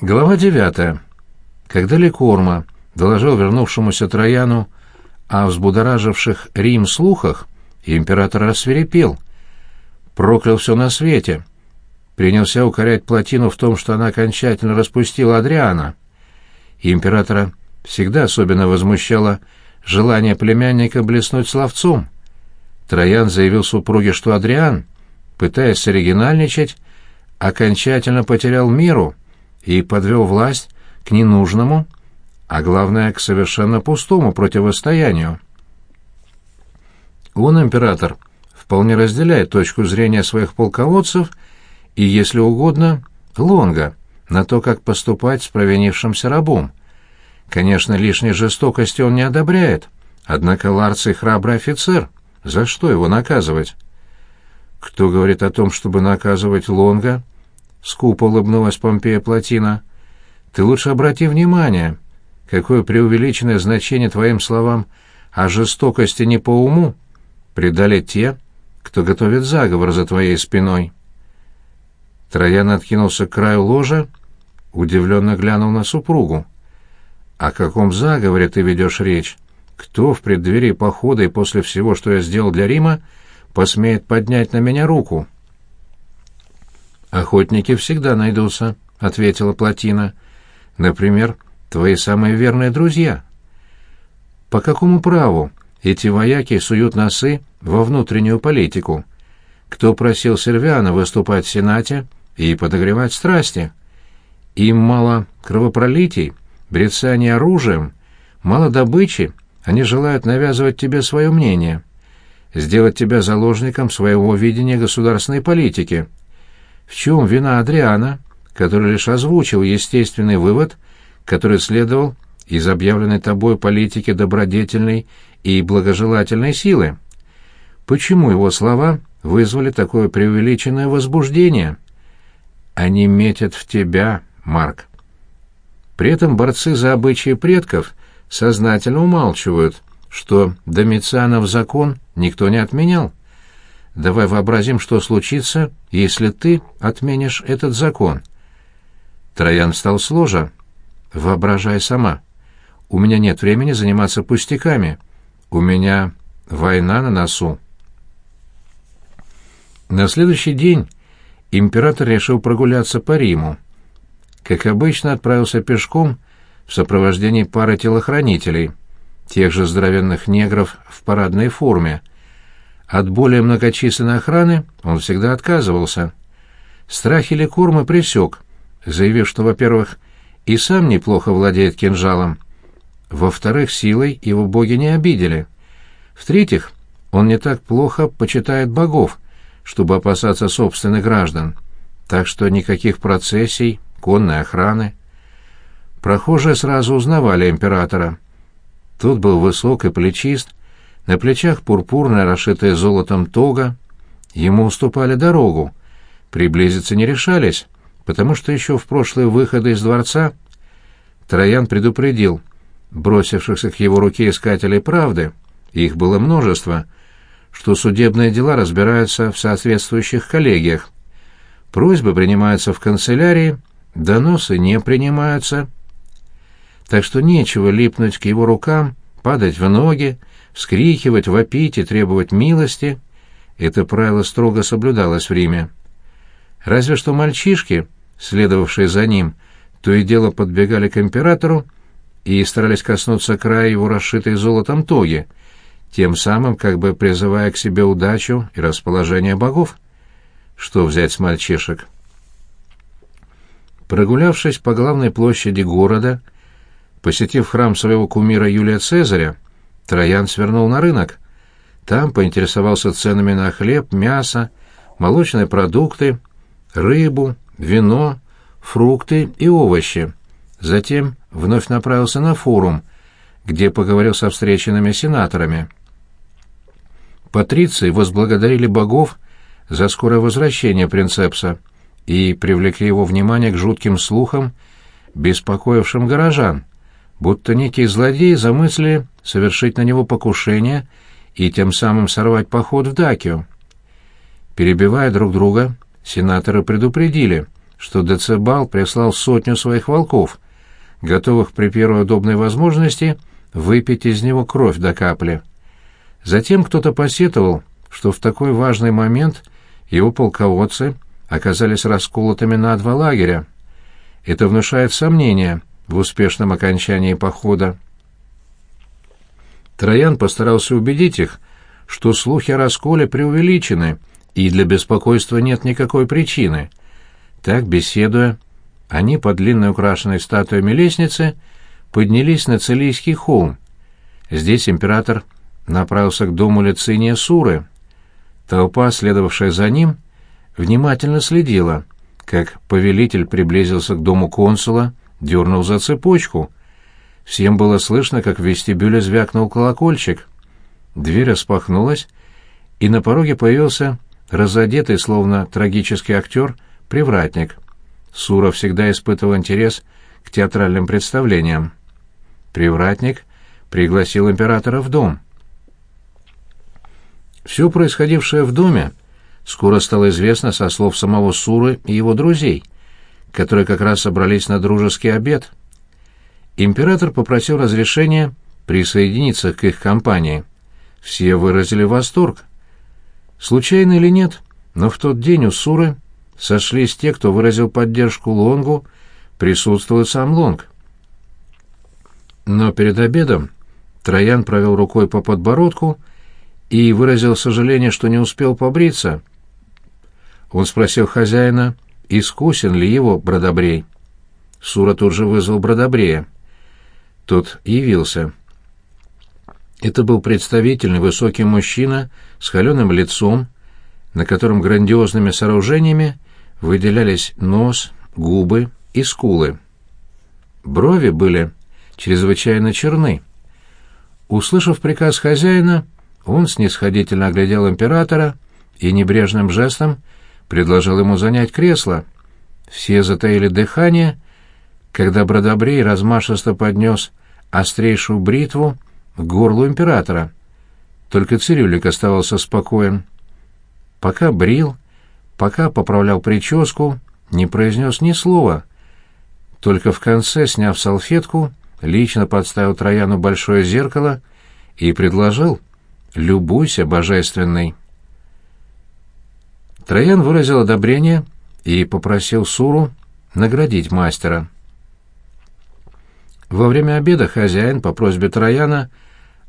Глава девятая. Когда Ликорма доложил вернувшемуся Трояну о взбудораживших Рим слухах, император рассверепел. Проклял все на свете. Принялся укорять Платину в том, что она окончательно распустила Адриана. Императора всегда особенно возмущало желание племянника блеснуть словцом. Троян заявил супруге, что Адриан, пытаясь оригинальничать, окончательно потерял миру и подвел власть к ненужному, а главное, к совершенно пустому противостоянию. Он, император, вполне разделяет точку зрения своих полководцев и, если угодно, Лонга на то, как поступать с провинившимся рабом. Конечно, лишней жестокости он не одобряет, однако Ларций храбрый офицер, за что его наказывать? Кто говорит о том, чтобы наказывать Лонга? Скупо улыбнулась Помпея Платина. Ты лучше обрати внимание, какое преувеличенное значение твоим словам о жестокости не по уму придали те, кто готовит заговор за твоей спиной. Троян откинулся к краю ложа, удивленно глянул на супругу. «О каком заговоре ты ведешь речь? Кто в преддверии похода и после всего, что я сделал для Рима, посмеет поднять на меня руку?» «Охотники всегда найдутся», — ответила Платина. «Например, твои самые верные друзья». «По какому праву эти вояки суют носы во внутреннюю политику? Кто просил Сервиана выступать в Сенате и подогревать страсти? Им мало кровопролитий, брецания оружием, мало добычи, они желают навязывать тебе свое мнение, сделать тебя заложником своего видения государственной политики». В чем вина Адриана, который лишь озвучил естественный вывод, который следовал из объявленной тобой политики добродетельной и благожелательной силы? Почему его слова вызвали такое преувеличенное возбуждение? Они метят в тебя, Марк. При этом борцы за обычаи предков сознательно умалчивают, что Домицианов закон никто не отменял. Давай вообразим, что случится, если ты отменишь этот закон. Троян встал с ложа. Воображай сама. У меня нет времени заниматься пустяками. У меня война на носу. На следующий день император решил прогуляться по Риму. Как обычно, отправился пешком в сопровождении пары телохранителей, тех же здоровенных негров в парадной форме — от более многочисленной охраны он всегда отказывался. Страхи Лекурма пресек, заявив, что, во-первых, и сам неплохо владеет кинжалом, во-вторых, силой его боги не обидели, в-третьих, он не так плохо почитает богов, чтобы опасаться собственных граждан, так что никаких процессий, конной охраны. Прохожие сразу узнавали императора. Тот был высок и плечист, на плечах пурпурная, расшитая золотом тога. Ему уступали дорогу. Приблизиться не решались, потому что еще в прошлые выходы из дворца Троян предупредил бросившихся к его руке искателей правды, их было множество, что судебные дела разбираются в соответствующих коллегиях. Просьбы принимаются в канцелярии, доносы не принимаются. Так что нечего липнуть к его рукам, падать в ноги, вскрикивать, вопить и требовать милости, это правило строго соблюдалось в Риме. Разве что мальчишки, следовавшие за ним, то и дело подбегали к императору и старались коснуться края его расшитой золотом тоги, тем самым как бы призывая к себе удачу и расположение богов. Что взять с мальчишек? Прогулявшись по главной площади города, посетив храм своего кумира Юлия Цезаря, Троян свернул на рынок. Там поинтересовался ценами на хлеб, мясо, молочные продукты, рыбу, вино, фрукты и овощи. Затем вновь направился на форум, где поговорил со встреченными сенаторами. Патриции возблагодарили богов за скорое возвращение принцепса и привлекли его внимание к жутким слухам, беспокоившим горожан будто некие злодеи замыслили совершить на него покушение и тем самым сорвать поход в Дакию. Перебивая друг друга, сенаторы предупредили, что Децибал прислал сотню своих волков, готовых при первой удобной возможности выпить из него кровь до капли. Затем кто-то посетовал, что в такой важный момент его полководцы оказались расколотыми на два лагеря. Это внушает сомнения в успешном окончании похода. Троян постарался убедить их, что слухи о расколе преувеличены, и для беспокойства нет никакой причины. Так, беседуя, они по длинной украшенной статуями лестнице поднялись на Целийский холм. Здесь император направился к дому Лициния Суры. Толпа, следовавшая за ним, внимательно следила, как повелитель приблизился к дому консула, дернул за цепочку. Всем было слышно, как в вестибюле звякнул колокольчик. Дверь распахнулась, и на пороге появился разодетый, словно трагический актер, привратник. Сура всегда испытывал интерес к театральным представлениям. Привратник пригласил императора в дом. Все происходившее в доме скоро стало известно со слов самого Суры и его друзей, которые как раз собрались на дружеский обед. Император попросил разрешения присоединиться к их компании. Все выразили восторг. Случайно или нет, но в тот день у Суры сошлись те, кто выразил поддержку Лонгу, присутствовал сам Лонг. Но перед обедом Троян провел рукой по подбородку и выразил сожаление, что не успел побриться. Он спросил хозяина, искусен ли его Бродобрей. Сура тут же вызвал Бродобрея. Тот явился. Это был представительный высокий мужчина с холеным лицом, на котором грандиозными сооружениями выделялись нос, губы и скулы. Брови были чрезвычайно черны. Услышав приказ хозяина, он снисходительно оглядел императора и небрежным жестом предложил ему занять кресло. Все затаили дыхание, когда Бродобрей размашисто поднес острейшую бритву к горлу императора. Только цирюльник оставался спокоен. Пока брил, пока поправлял прическу, не произнес ни слова. Только в конце, сняв салфетку, лично подставил Трояну большое зеркало и предложил «Любуйся, божественный». Троян выразил одобрение и попросил Суру наградить мастера. Во время обеда хозяин по просьбе Трояна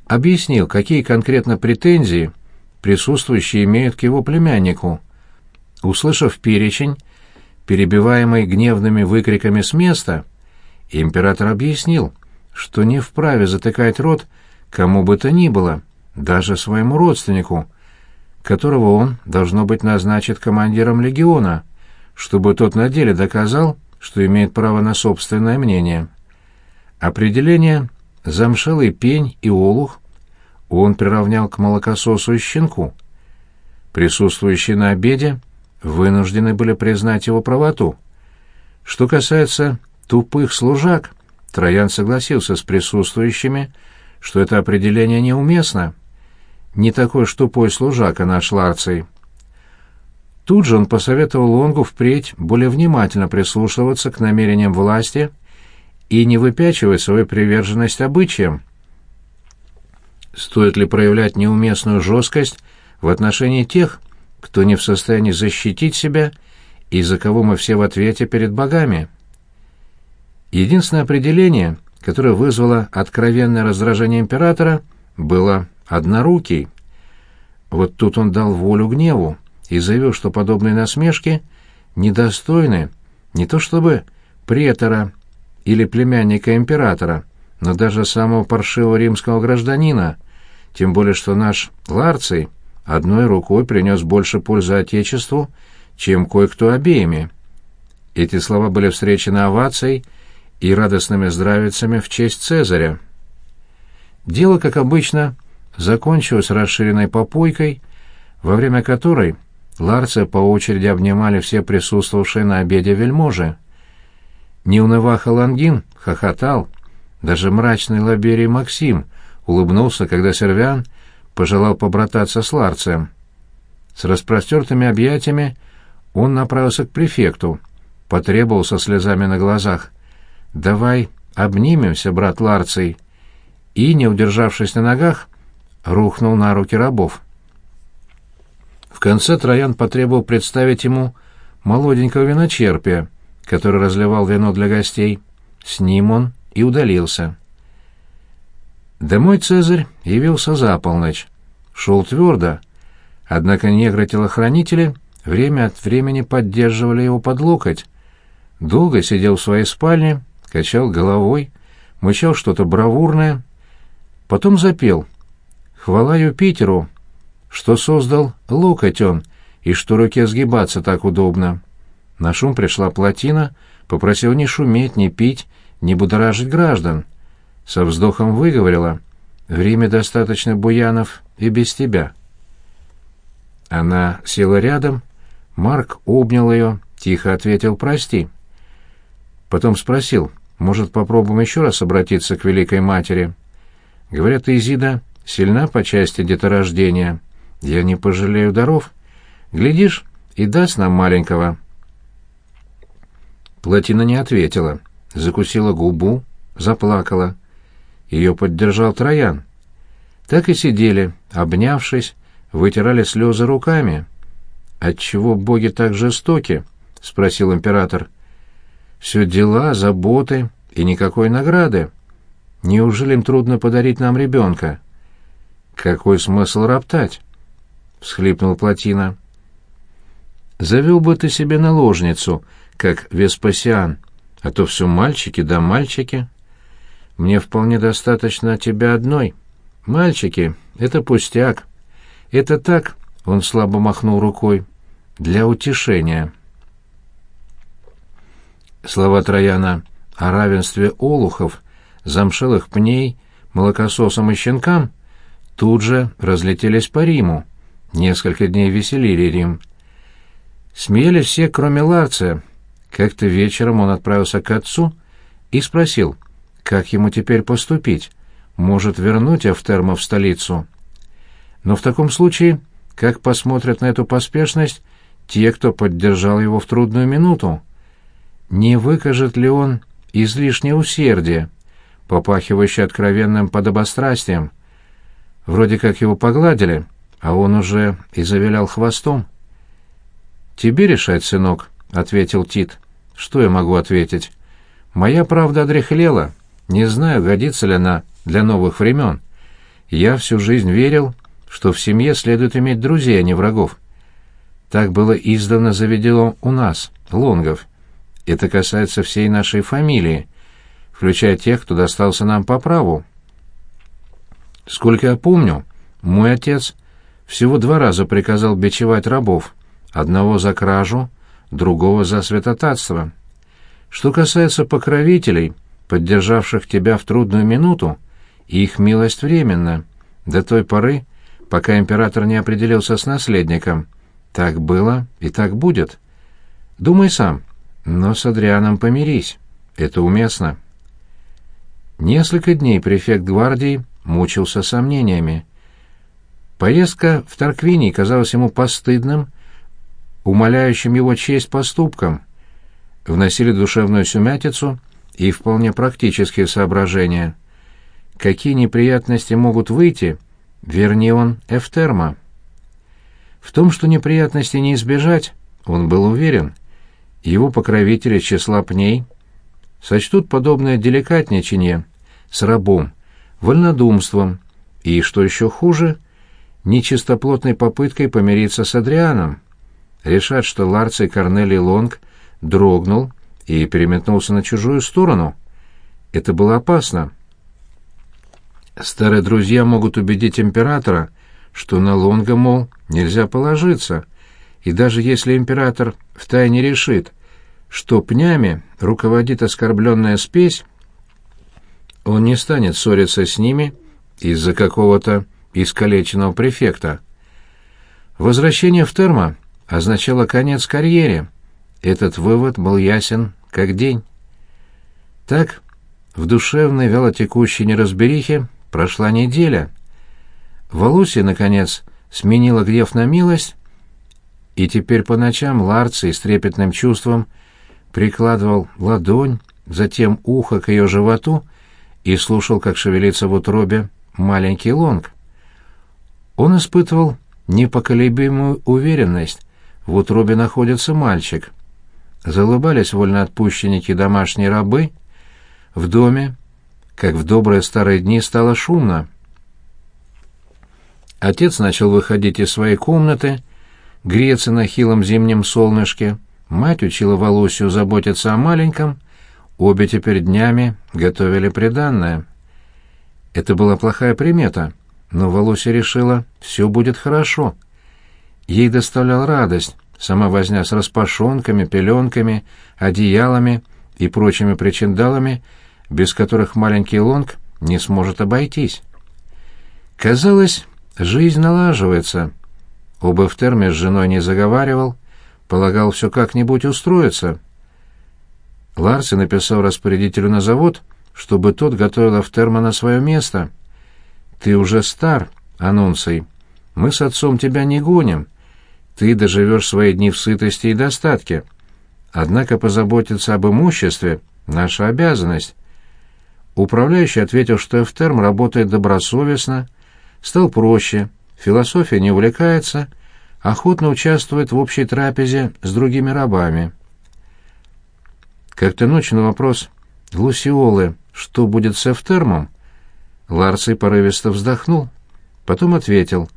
объяснил, какие конкретно претензии присутствующие имеют к его племяннику. Услышав перечень, перебиваемый гневными выкриками с места, император объяснил, что не вправе затыкать рот кому бы то ни было, даже своему родственнику, которого он, должно быть, назначит командиром легиона, чтобы тот на деле доказал, что имеет право на собственное мнение. Определение «замшелый пень» и «олух» он приравнял к молокососу и щенку. Присутствующие на обеде вынуждены были признать его правоту. Что касается тупых служак, Троян согласился с присутствующими, что это определение неуместно. Не такой уж тупой служака наш Ларций. Тут же он посоветовал Лонгу впредь более внимательно прислушиваться к намерениям власти и не выпячивать свою приверженность обычаям. Стоит ли проявлять неуместную жесткость в отношении тех, кто не в состоянии защитить себя и за кого мы все в ответе перед богами? Единственное определение, которое вызвало откровенное раздражение императора, было «однорукий». Вот тут он дал волю гневу и заявил, что подобные насмешки недостойны не то чтобы претора или племянника императора, но даже самого паршивого римского гражданина, тем более что наш Ларций одной рукой принес больше пользы Отечеству, чем кое-кто обеими. Эти слова были встречены овацией и радостными здравицами в честь Цезаря. Дело, как обычно, закончилось расширенной попойкой, во время которой Ларция по очереди обнимали все присутствовавшие на обеде вельможи. Неунываха Лангин хохотал, даже мрачный Лаберий Максим улыбнулся, когда Сервян пожелал побрататься с Ларцием. С распростертыми объятиями он направился к префекту, потребовал со слезами на глазах. «Давай обнимемся, брат Ларций!» И, не удержавшись на ногах, рухнул на руки рабов. В конце Троян потребовал представить ему молоденького виночерпия, который разливал вино для гостей. С ним он и удалился. Домой Цезарь явился за полночь. Шел твердо, однако негры-телохранители время от времени поддерживали его под локоть. Долго сидел в своей спальне, качал головой, мычал что-то бравурное, потом запел. «Хвала Юпитеру, что создал локоть он, и что руке сгибаться так удобно». На шум пришла плотина, попросил не шуметь, не пить, не будоражить граждан. Со вздохом выговорила. «В Риме достаточно буянов и без тебя». Она села рядом, Марк обнял ее, тихо ответил «прости». Потом спросил, может, попробуем еще раз обратиться к Великой Матери? Говорят, Изида сильна по части деторождения. Я не пожалею даров. Глядишь, и даст нам маленького. Платина не ответила, закусила губу, заплакала. Ее поддержал Троян. Так и сидели, обнявшись, вытирали слезы руками. «Отчего боги так жестоки?» — спросил император. «Все дела, заботы и никакой награды. Неужели им трудно подарить нам ребенка?» «Какой смысл роптать?» — всхлипнул Платина. «Завел бы ты себе наложницу, как Веспасиан, а то все мальчики да мальчики. Мне вполне достаточно тебя одной. Мальчики — это пустяк. Это так, — он слабо махнул рукой, — для утешения». Слова Трояна о равенстве олухов, замшелых пней, молокососам и щенкам тут же разлетелись по Риму. Несколько дней веселили Рим. Смеялись все, кроме Ларция. Как-то вечером он отправился к отцу и спросил, как ему теперь поступить, может вернуть Эфтерма в столицу. Но в таком случае, как посмотрят на эту поспешность те, кто поддержал его в трудную минуту? не выкажет ли он излишнее усердие, попахивающее откровенным подобострастием. Вроде как его погладили, а он уже и завилял хвостом. «Тебе решать, сынок», — ответил Тит. «Что я могу ответить? Моя правда одряхлела. Не знаю, годится ли она для новых времен. Я всю жизнь верил, что в семье следует иметь друзей, а не врагов. Так было издавна заведено у нас, лонгов». Это касается всей нашей фамилии, включая тех, кто достался нам по праву. Сколько я помню, мой отец всего два раза приказал бичевать рабов, одного за кражу, другого за святотатство. Что касается покровителей, поддержавших тебя в трудную минуту, их милость временна, до той поры, пока император не определился с наследником. Так было и так будет. Думай сам, но с Адрианом помирись. Это уместно. Несколько дней префект гвардии мучился сомнениями. Поездка в Тарквиний казалась ему постыдным, умоляющим его честь поступком. Вносили душевную сумятицу и вполне практические соображения. Какие неприятности могут выйти, верни он Эфтерма. В том, что неприятностей не избежать, он был уверен — его покровители числа пней сочтут подобное деликатничание с рабом, вольнодумством и, что еще хуже, нечистоплотной попыткой помириться с Адрианом. Решат, что Ларций Корнелий Лонг дрогнул и переметнулся на чужую сторону. Это было опасно. Старые друзья могут убедить императора, что на Лонга, мол, нельзя положиться, и даже если император втайне решит, что пнями руководит оскорбленная спесь, он не станет ссориться с ними из-за какого-то искалеченного префекта. Возвращение в Термо означало конец карьере. Этот вывод был ясен как день. Так, в душевной вялотекущей неразберихе прошла неделя. Валусия, наконец, сменила гнев на милость, и теперь по ночам Ларций с трепетным чувством прикладывал ладонь, затем ухо к ее животу и слушал, как шевелится в утробе маленький лонг. Он испытывал непоколебимую уверенность, в утробе находится мальчик. Залыбались вольноотпущенники домашние рабы. В доме, как в добрые старые дни, стало шумно. Отец начал выходить из своей комнаты, греться на хилом зимнем солнышке. Мать учила Волосию заботиться о маленьком. Обе теперь днями готовили приданное. Это была плохая примета, но Волося решила, все будет хорошо. Ей доставлял радость сама возня с распашонками, пеленками, одеялами и прочими причиндалами, без которых маленький лонг не сможет обойтись. Казалось, жизнь налаживается. Оба в терме с женой не заговаривал, полагал все как-нибудь устроиться. Ларси написал распорядителю на завод, чтобы тот готовил Автерма на свое место. «Ты уже стар, Анунций. Мы с отцом тебя не гоним. Ты доживешь свои дни в сытости и достатке. Однако позаботиться об имуществе — наша обязанность». Управляющий ответил, что Эфтерм работает добросовестно, стал проще, философия не увлекается, охотно участвует в общей трапезе с другими рабами. Как-то ночью на вопрос Лусиолы, что будет с Эфтермом, Ларций порывисто вздохнул, потом ответил,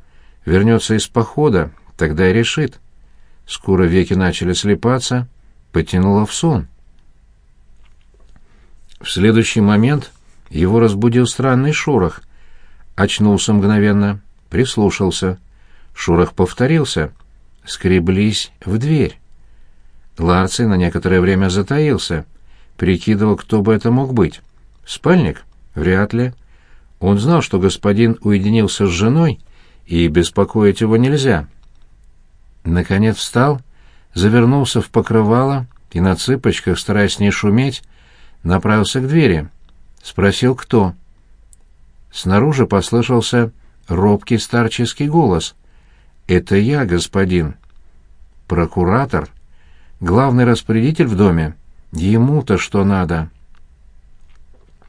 вернется из похода, тогда и решит. Скоро веки начали слепаться, потянуло в сон. В следующий момент его разбудил странный шорох. Очнулся мгновенно, прислушался. Шорох повторился. Скреблись в дверь. Ларций на некоторое время затаился, прикидывал, кто бы это мог быть. Спальник? Вряд ли. Он знал, что господин уединился с женой, и беспокоить его нельзя. Наконец встал, завернулся в покрывало и на цыпочках, стараясь не шуметь, направился к двери. Спросил, кто. Снаружи послышался робкий старческий голос. «Это я, господин». «Прокуратор?» Главный распорядитель в доме? Ему-то что надо?»